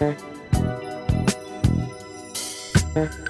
Thank you.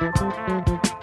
Musik